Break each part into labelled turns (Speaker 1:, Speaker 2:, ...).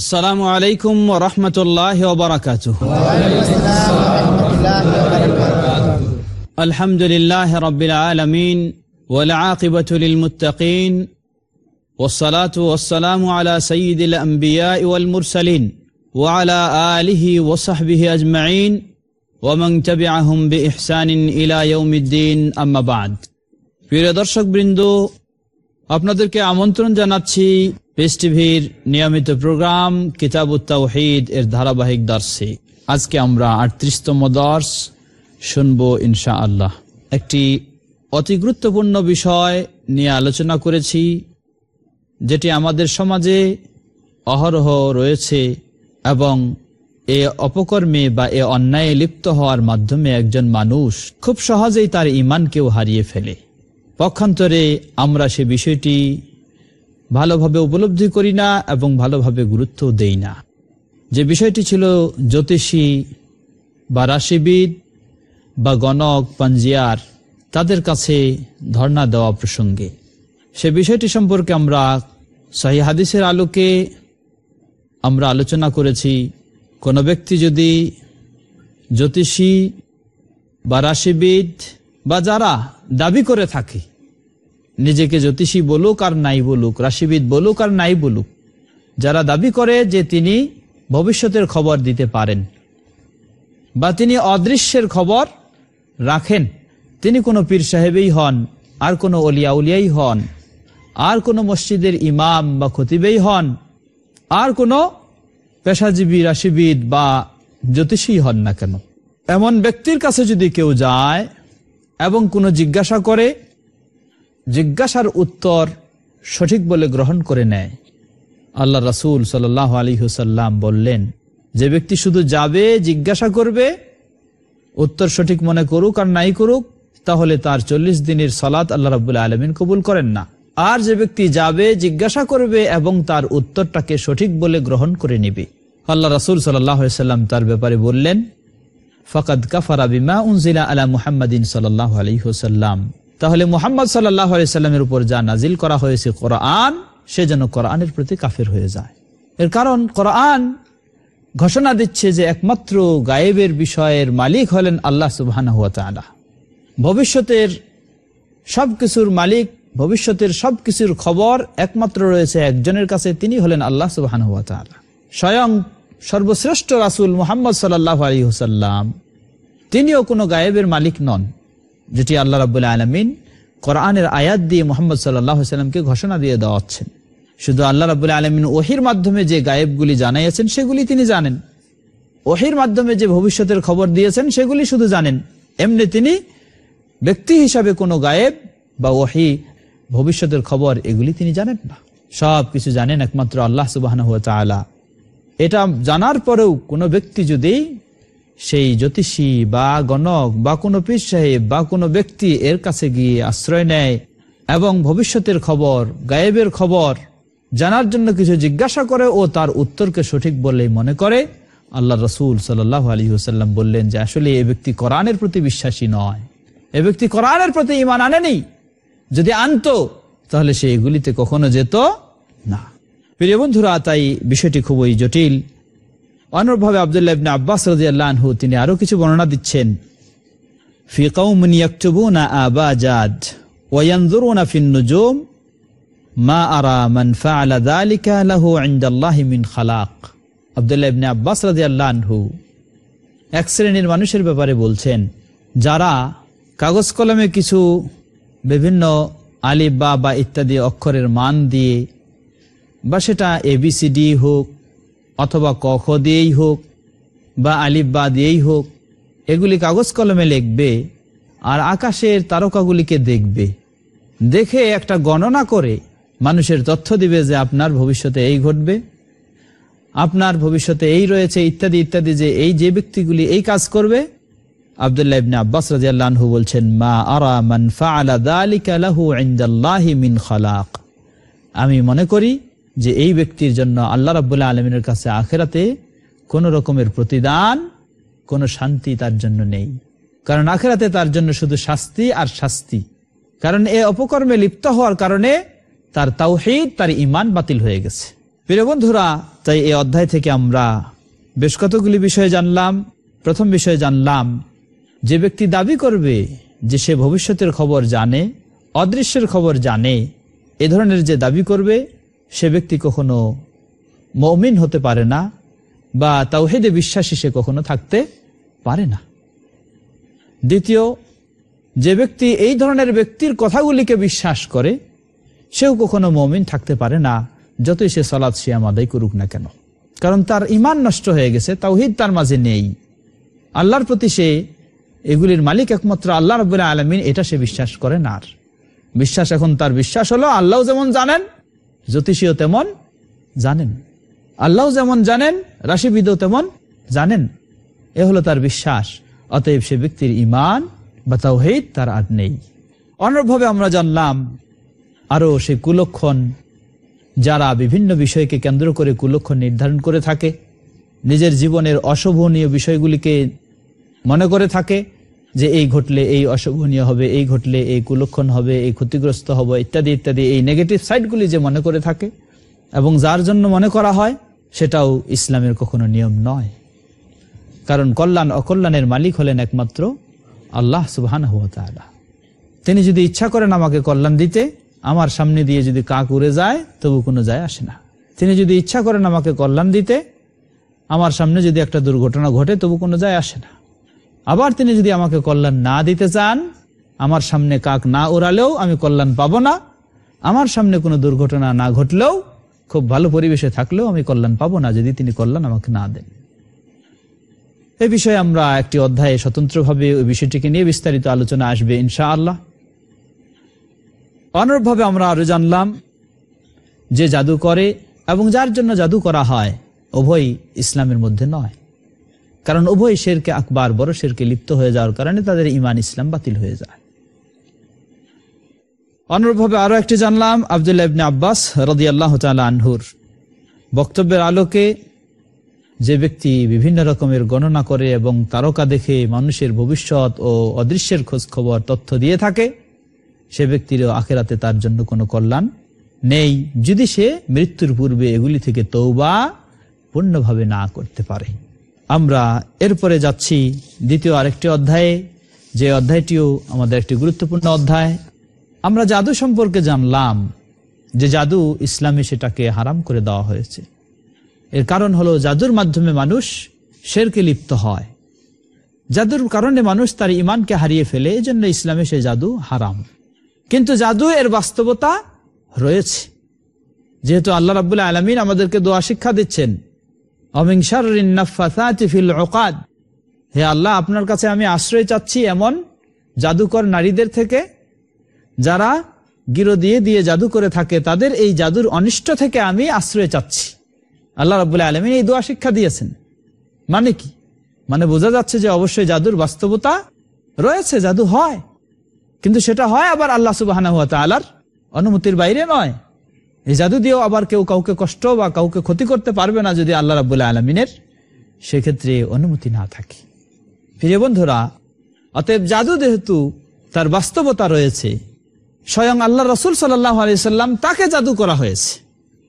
Speaker 1: السلام عليكم ورحمة الله وبركاته الحمد لله رب العالمين والعاقبة للمتقين والصلاة والسلام على سيد الأنبياء والمرسلين وعلى آله وصحبه أجمعين ومن تبعهم بإحسان إلى يوم الدين أما بعد প্রিয় দর্শক বৃন্দ আপনাদেরকে আমন্ত্রণ জানাচ্ছি পেস টিভির নিয়মিত প্রোগ্রাম কিতাব তাওহিদ এর ধারাবাহিক দর্শে আজকে আমরা আটত্রিশতম দর্শ শুনব ইনশা আল্লাহ একটি অতি গুরুত্বপূর্ণ বিষয় নিয়ে আলোচনা করেছি, যেটি আমাদের সমাজে অহরহ রয়েছে এবং এ অপকর্মে বা এ অন্যায়ে লিপ্ত হওয়ার মাধ্যমে একজন মানুষ খুব সহজেই তার ইমানকেও হারিয়ে ফেলে। পক্ষান্তরে আমরা সে বিষয়টি ভালোভাবে উপলব্ধি করি না এবং ভালোভাবে গুরুত্ব দেই না। যে বিষয়টি ছিল জ্যোতিষী বা রাশিবিদ বা গণক, পাঞ্জিয়ার, তাদের কাছে ধর্ণা দেওয়া প্রসঙ্গে। সে বিষয়টি সম্পর্কে আমরা সহি হাদিসের আলোকে আমরা আলোচনা করেছি। কোনো ব্যক্তি যদি জ্যোতিষী বা রাশিবিদ বা যারা দাবি করে থাকে নিজেকে জ্যোতিষী বলুক আর নাই বলুক, রাশিবিদ বলুক আর নাই বলুক, যারা দাবি করে যে তিনি ভবিষ্যতের খবর দিতে পারেন বা তিনি অদৃশ্যের খবর রাখেন, তিনি কোনো পীর সাহেবেই হন, আর কোনো অলিয়া উলিয়াই হন, আর কোনো মসজিদের ইমাম বা খতিবেই হন, আর কোনো পেশাজীবী, রাশিবিদ বা জ্যোতিষী হন না কেন? এমন ব্যক্তির কাছে যদি কেউ যায় এবং কোনো জিজ্ঞাসা করে জিজ্ঞাসার উত্তর সঠিক বলে গ্রহণ করে নেয়। আল্লাহ রাসুল সাল্লাহ আলী হুসাল্লাম বললেন, যে ব্যক্তি শুধু যাবে, জিজ্ঞাসা করবে, উত্তর সঠিক মনে করুক আর নাই করুক, তাহলে তার চল্লিশ দিনের সলাৎ আল্লাহ রাবুল্লাহ আলমিন কবুল করেন না। আর যে ব্যক্তি যাবে, জিজ্ঞাসা করবে এবং তার উত্তরটাকে সঠিক বলে গ্রহণ করে নিবে। আল্লাহ রাসুল সাল্লাম তার ব্যাপারে বললেন, ফকাদ কাফারা বিমা উনজিলা আলা মুহাম্মদিন সাল্লাহ আলী হুসাল্লাম তাহলে মুহাম্মদ সাল্লাহ সাল্লামের উপর যা নাজিল করা হয়েছে কোরআন, সে যেন কোরআনের প্রতি কাফের হয়ে যায়। এর কারণ কোরআন ঘোষণা দিচ্ছে যে একমাত্র গায়েবের বিষয়ের মালিক হলেন আল্লাহ সুবাহ ভবিষ্যতের সব কিছুর মালিক, ভবিষ্যতের সব কিছুর খবর একমাত্র রয়েছে একজনের কাছে, তিনি হলেন আল্লাহ সুবাহ স্বয়ং সর্বশ্রেষ্ঠ রাসুল মোহাম্মদ সাল্লাহ আলী হুসাল্লাম তিনিও কোনো গায়েবের মালিক নন। যেটি আল্লাহ রাবুল্লাহ আলমিন কোরআনের আয়াত দিয়ে মোহাম্মদ সাল্লাহ সাল্লামকে ঘোষণা দিয়ে দেওয়াচ্ছেন। শুধু আল্লাহ রাবুল্লাহ আলমিন ওহির মাধ্যমে যে গায়েবগুলি জানাইয়াছেন, সেগুলি তিনি জানেন। ওহির মাধ্যমে যে ভবিষ্যতের খবর দিয়েছেন, সেগুলি শুধু জানেন। এমনি তিনি ব্যক্তি হিসাবে কোনো গায়েব বা ওহি ভবিষ্যতের খবর, এগুলি তিনি জানেন না। সব কিছু জানেন একমাত্র আল্লাহ সুবাহ এটা জানার পরেও কোনো ব্যক্তি যদি সেই জ্যোতিষী বা গণক বা কোনো পীর সাহেব বা কোনো ব্যক্তি এর কাছে গিয়ে আশ্রয় নেয় এবং ভবিষ্যতের খবর, গায়েবের খবর জানার জন্য কিছু জিজ্ঞাসা করে ও তার উত্তরকে সঠিক বলেই মনে করে। আল্লাহ রসুল সাল্লাহ আলী হুসাল্লাম বললেন যে, আসলে এ ব্যক্তি কোরআনের প্রতি বিশ্বাসী নয়। এ ব্যক্তি কোরআনের প্রতি ইমান আনেনি। যদি আনতো, তাহলে সে এগুলিতে কখনো যেত না। প্রিয় বন্ধুরা, তাই বিষয়টি খুবই জটিল। অনুরূপভাবে আবদুল্লাহ ইবনে আব্বাস রাদিয়াল্লাহু তিনি আরও কিছু বর্ণনা দিচ্ছেন। ফি কওমিন ইয়াকতুবুনা আবাজাদ ওয়া ইয়ানজুরুনা ফিন নুজুম মা আরা মান ফাআলা যালিকা লাহু ইনদাল্লাহি মিন খালাক। আবদুল্লাহ ইবনে আব্বাস রাদিয়াল্লাহু এক শ্রেণির মানুষের ব্যাপারে বলছেন, যারা কাগজ কলমে কিছু বিভিন্ন আলিফ, বা বা ইত্যাদি অক্ষরের মান দিয়ে, বা সেটা এবিসিডি হোক অথবা কখ দিয়েই হোক বা আলিফ, বা দিয়েই হোক, এগুলি কাগজ কলমে লিখবে আর আকাশের তারকাগুলিকে দেখবে। দেখে একটা গণনা করে মানুষের তথ্য দিবে যে আপনার ভবিষ্যতে এই ঘটবে, আপনার ভবিষ্যতে এই রয়েছে, ইত্যাদি ইত্যাদি, যে এই যে ব্যক্তিগুলি এই কাজ করবে। আবদুল্লাহ বলছেন, মা মান মিন খালাক। আমি মনে করি যে এই ব্যক্তির জন্য আল্লাহ রাব্বুল আলমিনের কাছে আখেরাতে কোন রকমের প্রতিদান, কোনো শান্তি তার জন্য নেই। কারণ আখেরাতে তার জন্য শুধু শাস্তি আর শাস্তি। কারণ এ অপকর্মে লিপ্ত হওয়ার কারণে তার তাওহিদ, তার ইমান বাতিল হয়ে গেছে। প্রিয় বন্ধুরা, তাই এই অধ্যায় থেকে আমরা বেশ কতগুলি বিষয়ে জানলাম। প্রথম বিষয়ে জানলাম, যে ব্যক্তি দাবি করবে যে সে ভবিষ্যতের খবর জানে, অদৃশ্যের খবর জানে, এ ধরনের যে দাবি করবে সে ব্যক্তি কখনো মমিন হতে পারে না বা তাওহেদে বিশ্বাসী সে কখনো থাকতে পারে না। দ্বিতীয়, যে ব্যক্তি এই ধরনের ব্যক্তির কথাগুলিকে বিশ্বাস করে, সেও কখনো মমিন থাকতে পারে না, যতই সে সলাদ সিয়াম আদায় করুক না কেন। কারণ তার ইমান নষ্ট হয়ে গেছে, তাওহিদ তার মাঝে নেই। আল্লাহর প্রতি সে এগুলির মালিক একমাত্র আল্লাহ রবুল্লাহ আলমিন, এটা সে বিশ্বাস করে না আর। বিশ্বাস এখন তার বিশ্বাস হলো, আল্লাহ যেমন জানেন জ্যোতিষীয় তেমন জানেন। আল্লাহ যেমন জানেন, রাশিবিদও তেমন জানেন। এ হলো তার বিশ্বাস। অতএব সে ব্যক্তির ইমান বা তাওহিদ তার আর নেই। অন্যভাবে আমরা জানলাম, আরও সে কুলক্ষণ যারা বিভিন্ন বিষয়কে কেন্দ্র করে কুলক্ষণ নির্ধারণ করে থাকে, নিজের জীবনের অশোভনীয় বিষয়গুলিকে মনে করে থাকে যে এই ঘটলে এই অশোভনীয় হবে, এই ঘটলে এই কুলক্ষণ হবে, এই ক্ষতিগ্রস্ত হবে, ইত্যাদি ইত্যাদি, এই নেগেটিভ সাইডগুলি যে মনে করে থাকে এবং যার জন্য মনে করা হয়, সেটাও ইসলামের কখনো নিয়ম নয়। কারণ কল্যাণ, অকল্যাণের মালিক হলেন একমাত্র আল্লাহ সুবহান তিনি যদি ইচ্ছা করেন আমাকে কল্যাণ দিতে, আমার সামনে দিয়ে যদি কাক উড়ে যায়, তবু কোনো যায় আসে না। তিনি যদি ইচ্ছা করেন আমাকে কল্যাণ দিতে, আমার সামনে যদি একটা দুর্ঘটনা ঘটে, তবু কোনো যায় আসে না। আবার তিনি যদি আমাকে কল্যাণ না দিতে চান, আমার সামনে কাক না উড়ালেও আমি কল্যাণ পাবো না। আমার সামনে কোনো দুর্ঘটনা না ঘটলেও, খুব ভালো পরিবেশে থাকলেও আমি কল্যাণ পাবো না যদি তিনি কল্যাণ আমাকে না দেন। এ বিষয়ে আমরা একটি অধ্যায়ে স্বতন্ত্রভাবে ওই বিষয়টিকে নিয়ে বিস্তারিত আলোচনা আসবে ইনশা আল্লাহ অনুরূপভাবে আমরা আরও জানলাম যে জাদু করে এবং যার জন্য জাদু করা হয় উভয় ইসলামের মধ্যে নয়। কারণ উভয় শেরকে আকবার, বড় শেরকে লিপ্ত হয়ে যাওয়ার কারণে তাদের ইমান ইসলাম বাতিল হয়ে যায়। অনুরূপভাবে আরও একটি জানলাম, আবদুল্লাহ ইবনে আব্বাস রদি আল্লাহ আনহুর বক্তব্যের আলোকে যে ব্যক্তি বিভিন্ন রকমের গণনা করে এবং তারকা দেখে মানুষের ভবিষ্যৎ ও অদৃশ্যের খোঁজ খবর তথ্য দিয়ে থাকে, সে ব্যক্তিরও আখেরাতে তার জন্য কোনো কল্যাণ নেই, যদি সে মৃত্যুর পূর্বে এগুলি থেকে তৌবা পূর্ণভাবে না করতে পারে। আমরা এরপরে যাচ্ছি দ্বিতীয় আরেকটি অধ্যায়ে। যে অধ্যায়টিও আমাদের একটি গুরুত্বপূর্ণ অধ্যায়। আমরা জাদু সম্পর্কে জানলাম যে জাদু ইসলামে সেটাকে হারাম করে দেওয়া হয়েছে। এর কারণ হলো জাদুর মাধ্যমে মানুষ শেরকে লিপ্ত হয়। জাদুর কারণে মানুষ তার ইমানকে হারিয়ে ফেলে এই জন্য ইসলামে সে জাদু হারাম। কিন্তু জাদু এর বাস্তবতা রয়েছে। যেহেতু আল্লাহ রাবুল্লাহ আলমিন আমাদেরকে দোয়া শিক্ষা দিচ্ছেন হে আল্লাহ, আপনার কাছে আমি আশ্রয় চাচ্ছি এমন জাদুকর নারীদের থেকে, যারা গিরো দিয়ে দিয়ে জাদু করে থাকে, তাদের এই জাদুর অনিষ্ট থেকে আমি আশ্রয় চাচ্ছি। আল্লাহ রাবুল্লাহ আলমিন এই দোয়া শিক্ষা দিয়েছেন। মানে কি? মানে বোঝা যাচ্ছে যে অবশ্যই জাদুর বাস্তবতা রয়েছে, জাদু হয়। কিন্তু সেটা হয় আবার আল্লাহ সুবাহ অনুমতির বাইরে নয়। এই জাদু দিয়েও আবার কেউ কাউকে কষ্ট বা কাউকে ক্ষতি করতে পারবে না যদি আল্লাহ রাবুল্লাহ আলমিনের সেক্ষেত্রে অনুমতি না থাকে। প্রিয় বন্ধুরা, অতএব জাদু যেহেতু তার বাস্তবতা রয়েছে, স্বয়ং আল্লাহ রসুল সাল্লাহ আলিয়াল্লাম তাকে জাদু করা হয়েছে।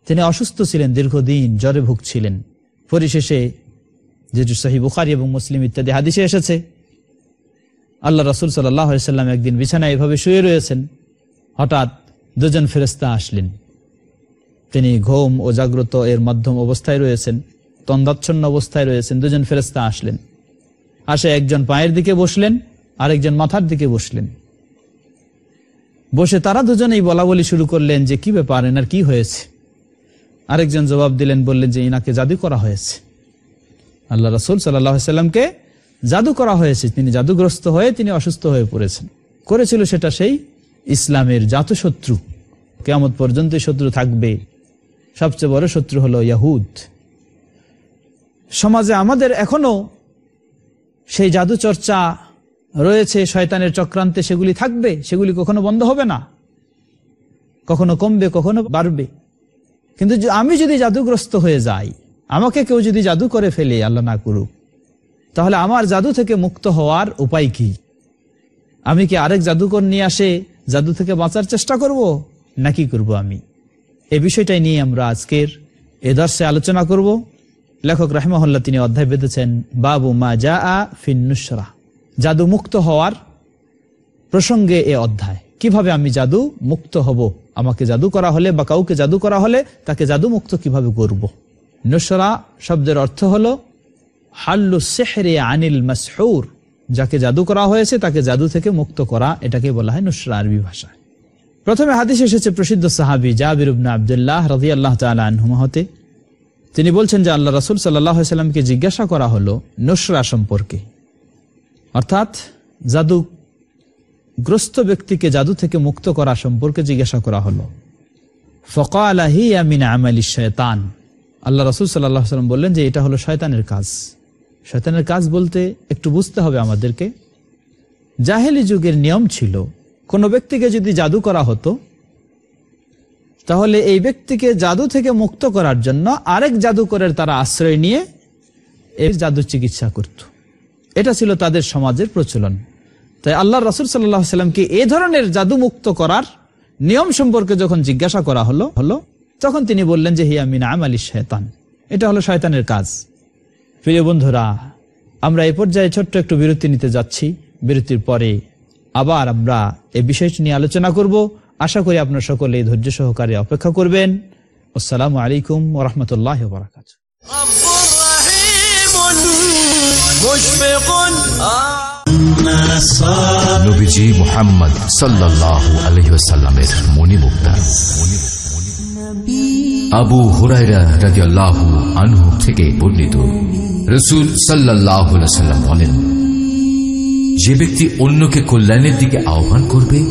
Speaker 1: তিনি অসুস্থ ছিলেন, দীর্ঘদিন জ্বরে ভুগছিলেন। পরিশেষে যেটি সহি বুখারি এবং মুসলিম ইত্যাদি হাদিসে এসেছে, আল্লাহ রসুল সাল্লাহ সাল্লাম একদিন বিছানায় এভাবে শুয়ে রয়েছেন। হঠাৎ দুজন ফেরস্তা আসলেন। তিনি ঘুম ও জাগ্রত এর মাধ্যম অবস্থায় রয়েছেন, তন্দাচ্ছন্ন অবস্থায় রয়েছেন, দুজন ফেরেস্তা আসলেন। আসে একজন পায়ের দিকে বসলেন, আরেকজন মাথার দিকে বসলেন। বসে তারা দুজনেই বলা বলি শুরু করলেন যে, কি ব্যাপার, এনার কি হয়েছে? আরেকজন জবাব দিলেন, বললেন যে ইনাকে জাদু করা হয়েছে। আল্লাহ রসুল সাল্লামকে জাদু করা হয়েছে। তিনি জাদুগ্রস্ত হয়ে তিনি অসুস্থ হয়ে পড়েছেন। করেছিল সেটা সেই ইসলামের জাতশত্রু। কেমন পর্যন্ত শত্রু থাকবে। সবচেয়ে বড় শত্রু হলো ইয়াহুদ। সমাজে আমাদের এখনও সেই জাদু চর্চা রয়েছে, শয়তানের চক্রান্তে সেগুলি থাকবে, সেগুলি কখনো বন্ধ হবে না। কখনো কমবে, কখনো বাড়বে। কিন্তু আমি যদি জাদুগ্রস্ত হয়ে যাই, আমাকে কেউ যদি জাদু করে ফেলে, আল্লাহ না করুক, তাহলে আমার জাদু থেকে মুক্ত হওয়ার উপায় কি? আমি কি আরেক জাদুকর নিয়ে আসে, জাদু থেকে বাঁচার চেষ্টা করব, নাকি করব আমি? এ বিষয়টাই নিয়ে আমরা আজকের এ দর্শে আলোচনা করব। লেখক রাহমাহুল্লাহ তিনি অধ্যায় বেঁধেছেন, বাবু মা যা আ ফিন্নুসরা জাদু মুক্ত হওয়ার প্রসঙ্গে এ অধ্যায়। কীভাবে আমি জাদু মুক্ত হব? আমাকে জাদু করা হলে বা কাউকে জাদু করা হলে তাকে জাদু মুক্ত কীভাবে করব? নুসরা শব্দের অর্থ হলো, হাল্লু সেহরে আনিল মাসহুর। যাকে জাদু করা হয়েছে তাকে জাদু থেকে মুক্ত করা, এটাকে বলা হয় নুসরা আরবি ভাষায়। প্রথমে হাদিস এসেছে প্রসিদ্ধ সাহাবি জাবির উবনা আবদুল্লাহ রাজি আল্লাহ তালহুমা হতে তিনি বলছেন যে আল্লাহ রসুল সাল্লামকে জিজ্ঞাসা করা হলো নুসরা সম্পর্কে। অর্থাৎ জাদু গ্রস্ত ব্যক্তিকে জাদু থেকে মুক্ত করা সম্পর্কে জিজ্ঞাসা করা হলো। ফকালাহি আমিন আমালি শয়তান। আল্লাহ রসুল সাল্লাহ সাল্লাম বললেন যে এটা হলো শয়তানের কাজ। শয়তানের কাজ বলতে একটু বুঝতে হবে আমাদেরকে। জাহেলি যুগের নিয়ম ছিল কোনো ব্যক্তিকে যদি জাদু করা হতো, তাহলে এই ব্যক্তিকে জাদু থেকে মুক্ত করার জন্য আরেক জাদুকরের তারা আশ্রয় নিয়ে এই জাদু চিকিৎসা করত। এটা ছিল তাদের সমাজের প্রচলন। তাই আল্লাহ রসুল সাল্লাহ সাল্লামকে এ ধরনের জাদু মুক্ত করার নিয়ম সম্পর্কে যখন জিজ্ঞাসা করা হলো হলো, তখন তিনি বললেন যে, হিয়া মিনা আলী শয়তান। এটা হলো শয়তানের কাজ। প্রিয় বন্ধুরা, আমরা এই পর্যায়ে ছোট্ট একটু বিরতি নিতে যাচ্ছি। বিরতির পরে আবার আমরা এই বিষয়টি নিয়ে আলোচনা করব। আশা করি আপনার সকলে ধৈর্য সহকারে অপেক্ষা করবেন। আসসালামু আলাইকুম ওরহমতুল্লাহ বারাকাত
Speaker 2: আবু হুরাইরা থেকে বর্ণিত। রসুল সাল্লাহ বলেন যে ব্যক্তি অন্যকে কল্যাণের দিকে আহ্বান করবে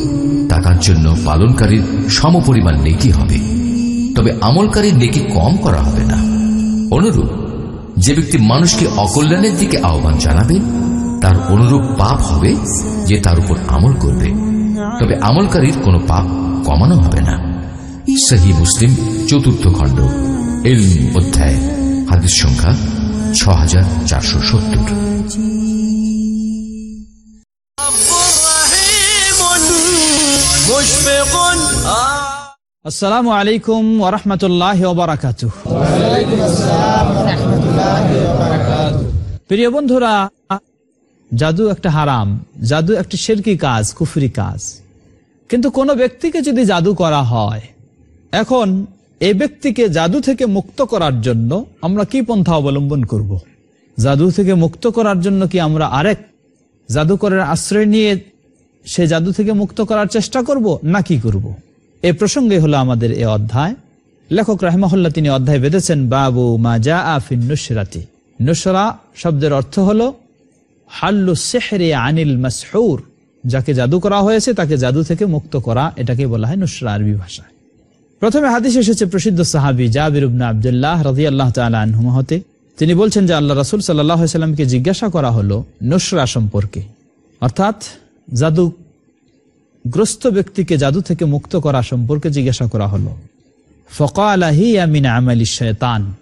Speaker 2: তার জন্য পালনকারীর সমপরিমাণ নেকি হবে। তবে আমলকারীর নেকি কম করা হবে না। অনুরূপ, যে ব্যক্তি মানুষকে অকল্যাণের দিকে আহ্বান জানাবে, তার অনুরূপ পাপ হবে যে তার উপর আমল করবে। তবে আমলকারীর কোনো পাপ কমানো হবে না। সহি মুসলিম, চতুর্থ খণ্ড এল অধ্যায়, হাদিস সংখ্যা ছ হাজার চারশো সত্তর।
Speaker 1: আসসালামু আলাইকুম ওরহমতুল্লাহ বারাকাত প্রিয় বন্ধুরা, জাদু একটা হারাম, জাদু একটা শেরকি কাজ, কুফরি কাজ কিন্তু কোনো ব্যক্তিকে যদি জাদু করা হয়, এখন এই ব্যক্তিকে জাদু থেকে মুক্ত করার জন্য আমরা কি পন্থা অবলম্বন করব। জাদু থেকে মুক্ত করার জন্য কি আমরা আরেক জাদুকরের আশ্রয় নিয়ে সে জাদু থেকে মুক্ত করার চেষ্টা করব, না কি করব। এ প্রসঙ্গে হলো আমাদের এ অধ্যায়। লেখক রাহমাহুল্লাহ তিনি অধ্যায় বেঁধেছেন, বাবু মা জা আফিন নুসরাতি। নুসরা শব্দের অর্থ হলো, হাল্লু সেহরে আনিল মাসহুর। যাকে জাদু করা হয়েছে, তাকে জাদু থেকে মুক্ত করা এটাকে বলা হয় নুসরা আরবি ভাষায় প্রথমে হাদিস এসেছে প্রসিদ্ধ সাহাবি জাবির উবনা আবদুল্লাহ রাজি আল্লাহ তালহুমা হতে। তিনি বলছেন যে আল্লাহ রসুল সাল্লামকে জিজ্ঞাসা করা হলো নুসরা সম্পর্কে। অর্থাৎ জাদু গ্রস্ত ব্যক্তিকে জাদু থেকে মুক্ত করা সম্পর্কে জিজ্ঞাসা করা হলো। ফকালাহি আমিন আমালি শয়তান।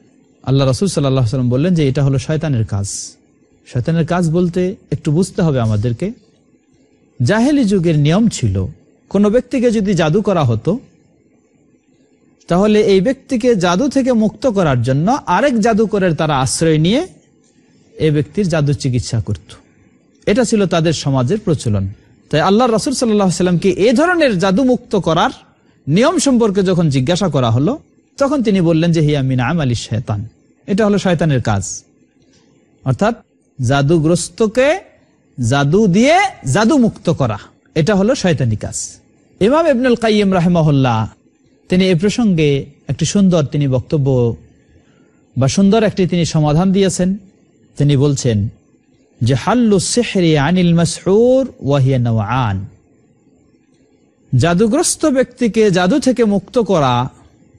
Speaker 1: আল্লাহ রসুল সাল্লাহ সাল্লাম বললেন যে, এটা হলো শয়তানের কাজ। শয়তানের কাজ বলতে একটু বুঝতে হবে আমাদেরকে। জাহেলি যুগের নিয়ম ছিল, কোনো ব্যক্তিকে যদি জাদু করা হতো, তাহলে এই ব্যক্তিকে জাদু থেকে মুক্ত করার জন্য আরেক জাদুকরের তারা আশ্রয় নিয়ে এই ব্যক্তির জাদু চিকিৎসা করত। এটা ছিল তাদের সমাজের প্রচলন। তাই আল্লাহ রসুল সাল্লাহ সাল্লামকে এ ধরনের জাদু মুক্ত করার নিয়ম সম্পর্কে যখন জিজ্ঞাসা করা হলো, তখন তিনি বললেন যে, হিয়া মিনা আলী শয়তান। এটা হলো শয়তানের কাজ। অর্থাৎ জাদুগ্রস্তকে জাদু দিয়ে জাদু মুক্ত করা, এটা হলো শয়তানি কাজ। ইমাম ইবনুল কাইম রাহেমহল্লা তিনি এ প্রসঙ্গে একটি সুন্দর তিনি বক্তব্য বা সুন্দর একটি তিনি সমাধান দিয়েছেন। তিনি বলছেন যে হাল্লু সেহরি আনিল মাসহুর ওয়াহিয়া নওয়ান জাদুগ্রস্ত ব্যক্তিকে জাদু থেকে মুক্ত করা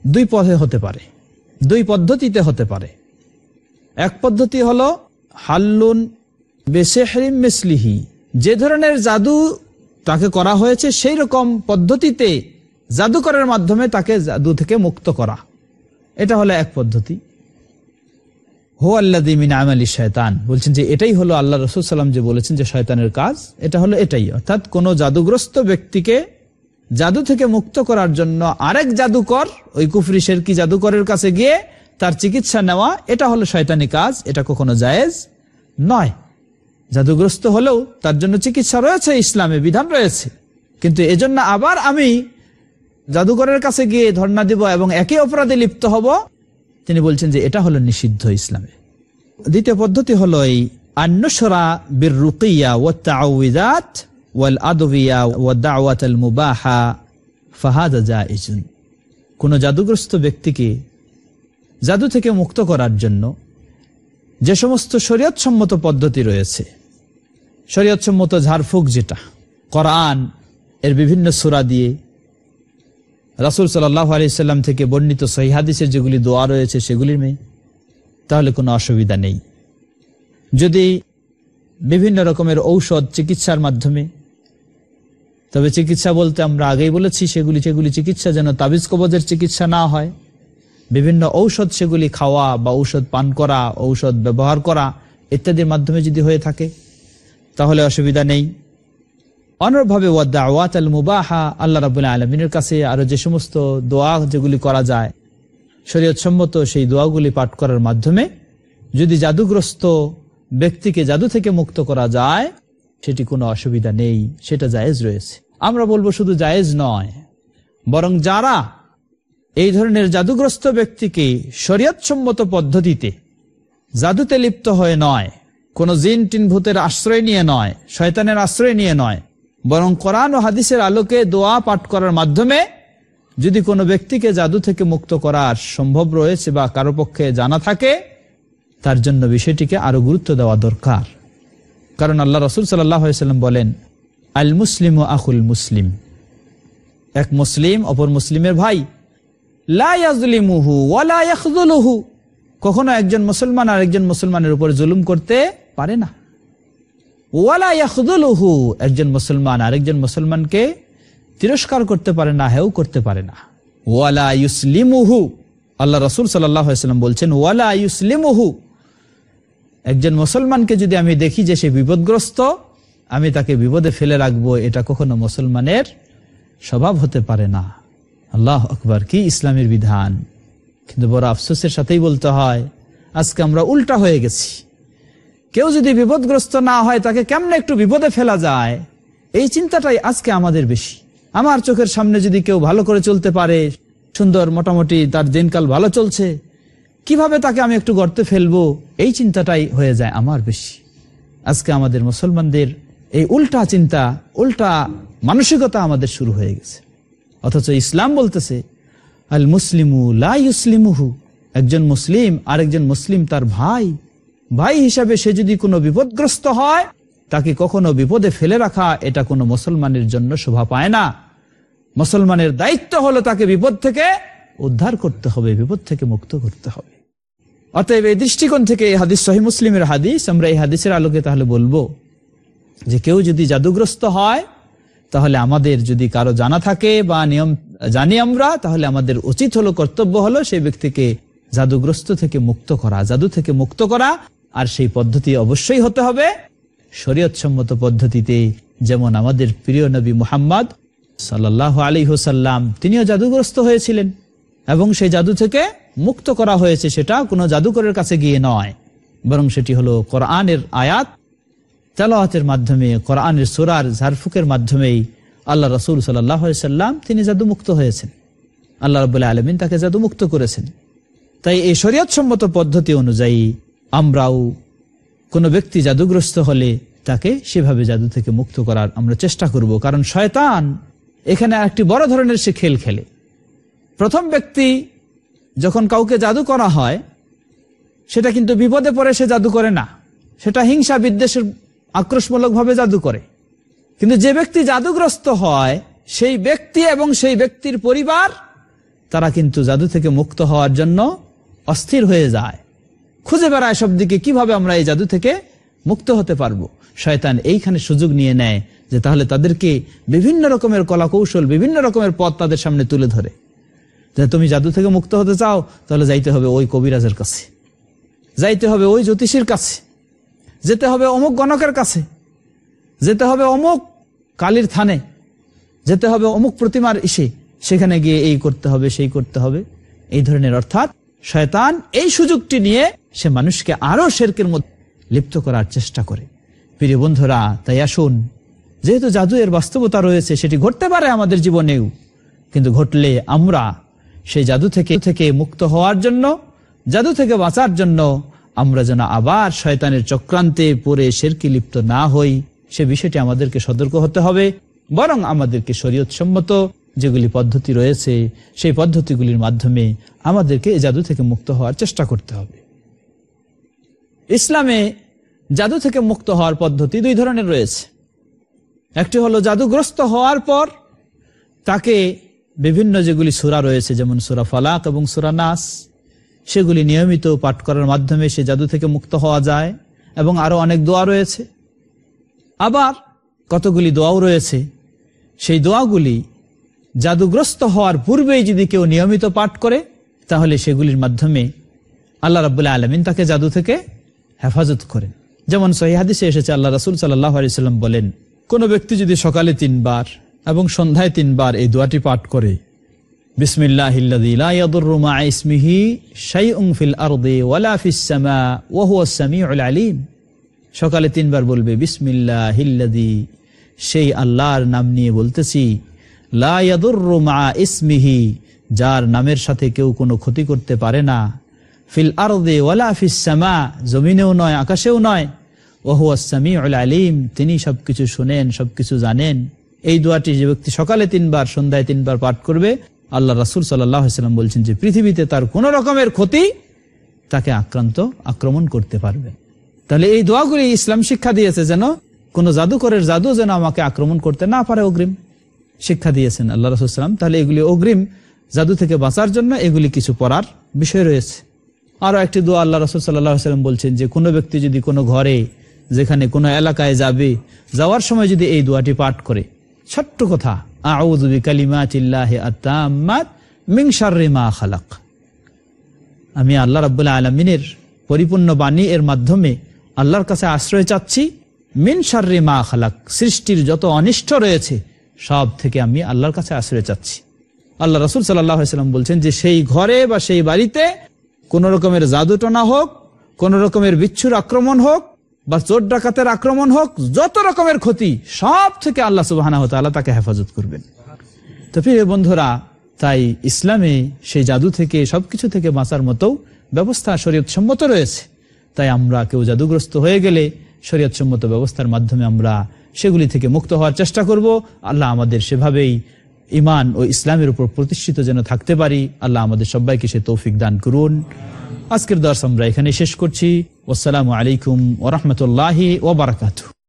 Speaker 1: দুই পথে হতে পারে, দুই পদ্ধতিতে হতে পারে। এক পদ্ধতি হলো হাল্লুন বেশেহরিম মেসলিহি, যে ধরনের জাদু তাকে করা হয়েছে সেই রকম পদ্ধতিতে জাদুকরের মাধ্যমে তাকে জাদু থেকে মুক্ত করা। এটা হলো এক পদ্ধতি। হো আল্লাদিমিন আমালি শয়তান বলছেন যে এটাই হলো আল্লাহ রসুল সাল্লাম যে বলেছেন যে শয়তানের কাজ, এটা হলো এটাই। অর্থাৎ কোন জাদুগ্রস্ত ব্যক্তিকে জাদু থেকে মুক্ত করার জন্য আরেক জাদুকর, ওই কুফরি শেরকি জাদুকরের কাছে গিয়ে তার চিকিৎসা নেওয়া, এটা হলো শয়তানি কাজ, এটা কখনো জায়েজ নয়। জাদুগ্রস্ত হলেও তার জন্য চিকিৎসা রয়েছে, ইসলামে বিধান রয়েছে। কিন্তু এজন্য আবার আমি জাদুঘরের কাছে গিয়ে ধর্ণা দিব এবং একই অপরাধে লিপ্ত হব তিনি বলছেন যে এটা হলো নিষিদ্ধ ইসলামে। দ্বিতীয় পদ্ধতি হলো এই আন্নসরা বীর রুকিয়া ও তাওয়াত ওয়াল আদবিয়া ও দাওয়াত মুবাহা, ফাহাদা জাইজুন কোন জাদুগ্রস্ত ব্যক্তিকে জাদু থেকে মুক্ত করার জন্য যে সমস্ত শরীয়তসম্মত পদ্ধতি রয়েছে, শরীয়তসম্মত ঝাড়ফুঁক যেটা, কোরআন, এর বিভিন্ন সুরা দিয়ে রাসুল সাল্লাহ আলিয়াল্লাম থেকে বর্ণিত সহিহাদিসের যেগুলি দোয়া রয়েছে সেগুলির মেয়ে তাহলে কোনো অসুবিধা নেই। যদি বিভিন্ন রকমের ঔষধ চিকিৎসার মাধ্যমে তবে চিকিৎসা বলতে আমরা আগেই বলেছি, সেগুলি সেগুলি চিকিৎসা যেন তাবিজ কবজের চিকিৎসা না হয়। বিভিন্ন ঔষধ সেগুলি খাওয়া বা ঔষধ পান করা, ঔষধ ব্যবহার করা ইত্যাদির মাধ্যমে যদি হয়ে থাকে, তাহলে অসুবিধা নেই। অনুরূপভাবে ওয়াত আল মুবাহা, আল্লাহ রাবুল্লাহ আলমিনের কাছে আরও যে সমস্ত দোয়া যেগুলি করা যায় শরীয়ত সম্মত সেই দোয়াগুলি পাঠ করার মাধ্যমে যদি জাদুগ্রস্ত ব্যক্তিকে জাদু থেকে মুক্ত করা যায়, সেটি কোনো অসুবিধা নেই, সেটা জায়েজ রয়েছে। আমরা বলব শুধু জায়েজ নয়, বরং যারা এই ধরনের জাদুগ্রস্ত ব্যক্তিকে শরীয়তসম্মত পদ্ধতিতে জাদুতে লিপ্ত হয়ে নয়, কোনো জিন টিন ভূতের আশ্রয় নিয়ে নয়, শয়তানের আশ্রয় নিয়ে নয় বরং কোরআন ও হাদিসের আলোকে দোয়া পাঠ করার মাধ্যমে যদি কোনো ব্যক্তিকে জাদু থেকে মুক্ত করার সম্ভব রয়েছে বা কারও পক্ষে জানা থাকে, তার জন্য বিষয়টিকে আরও গুরুত্ব দেওয়া দরকার। কারণ আল্লাহ রসুল সাল্লাম বলেন, আল মুসলিম ও আকুল মুসলিম। এক মুসলিম অপর মুসলিমের ভাই কখনো একজন মুসলমান আর একজন মুসলমানের উপর জুলুম করতে পারে না। ওয়ালাহু একজন মুসলমান আরেকজন মুসলমানকে তিরস্কার করতে পারে না হেউ করতে পারে না। ওয়ালা ইউসলিমুহু, আল্লাহ রসুল সাল্লাম বলছেন, ওয়ালা ইউসলিমুহু, একজন মুসলমানকে যদি আমি দেখি যে সে বিপদগ্রস্ত, আমি তাকে বিপদে ফেলে রাখব, এটা কখনো মুসলমানের স্বভাব হতে পারে না। আল্লাহ আকবর, কি ইসলামের বিধান। কিন্তু বড় আফসোসের সাথেই বলতে হয়, আজকে আমরা উল্টা হয়ে গেছি। কেউ যদি বিপদগ্রস্ত না হয়, তাকে কেমনে একটু বিপদে ফেলা যায়? এই চিন্তাটাই আজকে আমাদের বেশি। আমার চোখের সামনে যদি কেউ ভালো করে চলতে পারে, সুন্দর মোটামুটি তার দিনকাল ভালো চলছে, কীভাবে তাকে আমি একটু গর্তে ফেলব? এই চিন্তাটাই হয়ে যায় আমার বেশি। আজকে আমাদের মুসলমানদের এই উল্টা চিন্তা, উল্টা মানসিকতা আমাদের শুরু হয়ে গেছে। অথচ ইসলাম বলতেছে, আল মুসলিমু লাইসলিমুহু একজন মুসলিম, আরেকজন মুসলিম তার ভাই। ভাই হিসাবে সে যদি কোনো বিপদগ্রস্ত হয়, তাকে কখনো বিপদে ফেলে রাখা এটা কোনো মুসলমানের জন্য শোভা পায় না। মুসলমানের দায়িত্ব হলো তাকে বিপদ থেকে উদ্ধার করতে হবে, বিপদ থেকে মুক্ত করতে হবে। অতএব এই দৃষ্টিকোণ থেকে এই হাদিস সহি মুসলিমের হাদিস, আমরা এই হাদিসের আলোকে তাহলে বলব যে কেউ যদি জাদুগ্রস্ত হয়, তাহলে আমাদের যদি কারও জানা থাকে বা নিয়ম জানি আমরা, তাহলে আমাদের উচিত হলো, কর্তব্য হলো সেই ব্যক্তিকে জাদুগ্রস্ত থেকে মুক্ত করা, জাদু থেকে মুক্ত করা। আর সেই পদ্ধতি অবশ্যই হতে হবে। শরীয়ত সম্মত পদ্ধতিতে যেমন আমাদের প্রিয় নবী মুহাম্মদ সাল্লাহ আলী হোসাল্লাম তিনিও জাদুগ্রস্ত হয়েছিলেন এবং সেই জাদু থেকে মুক্ত করা হয়েছে সেটা কোনো জাদুকরের কাছে গিয়ে নয়। বরং সেটি হলো কোরআনের আয়াত, তেলাওয়াতের মাধ্যমে, কোরআনের সুরার ঝারফুকের মাধ্যমেই আল্লাহ রসুল সাল্লাম তিনি জাদুমুক্ত হয়েছেন। আল্লাহ রবুল্লাহ আলমিন তাকে জাদুমুক্ত করেছেন। তাই এই শরীয়তসম্মত পদ্ধতি অনুযায়ী আমরাও কোনো ব্যক্তি জাদুগ্রস্ত হলে তাকে সেভাবে জাদু থেকে মুক্ত করার আমরা চেষ্টা করব। কারণ শয়তান এখানে একটি বড় ধরনের সে খেল খেলে। প্রথম ব্যক্তি যখন কাউকে জাদু করা হয়, সেটা কিন্তু বিপদে পড়ে সে জাদু করে না। সেটা হিংসা বিদ্বেষের আক্রোশমূলকভাবে জাদু করে। কিন্তু যে ব্যক্তি জাদুগ্রস্ত হয়, সেই ব্যক্তি এবং সেই ব্যক্তির পরিবার, তারা কিন্তু জাদু থেকে মুক্ত হওয়ার জন্য অস্থির হয়ে যায়। খুঁজে বেড়ায় সব দিকে, কীভাবে আমরা এই জাদু থেকে মুক্ত হতে পারব? শয়তান এইখানে সুযোগ নিয়ে নেয় যে তাহলে তাদেরকে বিভিন্ন রকমের কলা কৌশল বিভিন্ন রকমের পথ তাদের সামনে তুলে ধরে। যে তুমি জাদু থেকে মুক্ত হতে চাও, তাহলে যাইতে হবে ওই কবিরাজের কাছে। যাইতে হবে ওই জ্যোতিষীর কাছে। যেতে হবে অমুক গণকের কাছে। যেতে হবে অমুক কালীর থানে। যেতে হবে অমুক প্রতিমার ইসে। সেখানে গিয়ে এই করতে হবে, সেই করতে হবে। এই ধরনের অর্থাৎ শয়তান এই সুযোগটি নিয়ে সে মানুষকে আরও শেরকের মধ্যে লিপ্ত করার চেষ্টা করে। প্রিয় বন্ধুরা, তাই আসুন। যেহেতু জাদু এর বাস্তবতা রয়েছে, সেটি ঘটতে পারে আমাদের জীবনেও। কিন্তু ঘটলে আমরা সেই জাদু থেকে থেকে মুক্ত হওয়ার জন্য, জাদু থেকে বাঁচার জন্য আমরা যেন আবার শয়তানের চক্রান্তে পড়ে শেরকি লিপ্ত না হই, সে বিষয়টি আমাদেরকে সতর্ক হতে হবে। বরং আমাদেরকে শরীয়ত সম্মত যেগুলি পদ্ধতি রয়েছে, সেই পদ্ধতিগুলির মাধ্যমে আমাদেরকে এই জাদু থেকে মুক্ত হওয়ার চেষ্টা করতে হবে। ইসলামে জাদু থেকে মুক্ত হওয়ার পদ্ধতি দুই ধরনের রয়েছে। একটি হলো জাদুগ্রস্ত হওয়ার পর তাকে বিভিন্ন যেগুলি সুরা রয়েছে, যেমন সুরা ফালাক এবং সুরা নাস, সেগুলি নিয়মিত পাঠ করার মাধ্যমে সে জাদু থেকে মুক্ত হওয়া যায় এবং আরও অনেক দোয়া রয়েছে। আবার কতগুলি দোয়াও রয়েছে। সেই দোয়াগুলি জাদুগ্রস্ত হওয়ার পূর্বেই যদি কেউ নিয়মিত পাঠ করে, তাহলে সেগুলির মাধ্যমে আল্লাহ রাবুল্লাহ আলমিন তাকে জাদু থেকে হেফাজত করেন। যেমন সহিহাদিসে এসেছে, আল্লাহ রাসুল সাল্লাহ আলিয়াল্লাম বলেন, কোনো ব্যক্তি যদি সকালে তিনবার এবং সন্ধ্যায় তিনবার এই দোয়াটি পাঠ করে সকালে তিনবার বলবে বিসমিল্লাহ হিল্লাদি সেই আল্লাহর নাম নিয়ে বলতেছি লাদুরমা ইসমিহি, যার নামের সাথে কেউ কোনো ক্ষতি করতে পারে না। ফিল আরদে ওয়ালা ফিসামা জমিনেও নয়, আকাশেও নয়। ওহু আসামি আলিম, তিনি সবকিছু শুনেন, সবকিছু জানেন। এই দোয়াটি যে ব্যক্তি সকালে তিনবার, সন্ধ্যায় তিনবার পাঠ করবে, আল্লাহ রাসুল সাল্লাম বলছেন যে পৃথিবীতে তার কোন রকমের ক্ষতি তাকে আক্রান্ত, আক্রমণ করতে পারবে। তাহলে এই দোয়াগুলি ইসলাম শিক্ষা দিয়েছে যেন কোন জাদুকরের জাদু যেন আমাকে আক্রমণ করতে না পারে অগ্রিম। শিক্ষা দিয়েছেন আল্লাহ রসুলাম তাহলে এগুলি অগ্রিম জাদু থেকে বাঁচার জন্য এগুলি কিছু পড়ার বিষয় রয়েছে। আরও একটি দোয়া আল্লাহ রসুল সাল্লাহ সাল্লাম বলছেন যে, কোনো ব্যক্তি যদি কোনো ঘরে, যেখানে কোনো এলাকায় যাবে, যাওয়ার সময় যদি এই দোয়াটি পাঠ করে, ছোট্ট কথা আউদ্বি কালিমা চিল্লাহে আত্মাম্মাত মিংসারে মা খালাক। আমি আল্লাহ রাবুল্লাহ আলমিনের পরিপূর্ণ বাণী এর মাধ্যমে আল্লাহর কাছে আশ্রয় চাচ্ছি, মিন মা খালাক। সৃষ্টির যত অনিষ্ট রয়েছে, সব থেকে আমি আল্লাহর কাছে আশ্রয় চাচ্ছি। আল্লাহ রসুল সাল্লাম বলছেন যে, সেই ঘরে বা সেই বাড়িতে কোন রকমের জাদুটনা হোক, কোন রকমের বিচ্ছুর আক্রমণ হোক বা চোর ডাকাতের আক্রমণ হোক, যত রকমের ক্ষতি, সব থেকে আল্লাহ সুবাহ তাকে হেফাজত করবেন। তো প্রিয় বন্ধুরা, তাই ইসলামে সেই জাদু থেকে, সবকিছু থেকে বাঁচার মতো ব্যবস্থা শরীয়ত সম্মত রয়েছে। তাই আমরা কেউ জাদুগ্রস্ত হয়ে গেলে শরীয়ত সম্মত ব্যবস্থার মাধ্যমে আমরা সেগুলি থেকে মুক্ত হওয়ার চেষ্টা করব। আল্লাহ আমাদের সেভাবেই ইমান ও ইসলামের উপর প্রতিষ্ঠিত যেন থাকতে পারি, আল্লাহ আমাদের সবাইকে সে তৌফিক দান করুন। আজকের দর্শ আমরা এখানে শেষ করছি। আসসালামু আলাইকুম ওরহমতুল্লাহি ওবরাকাতু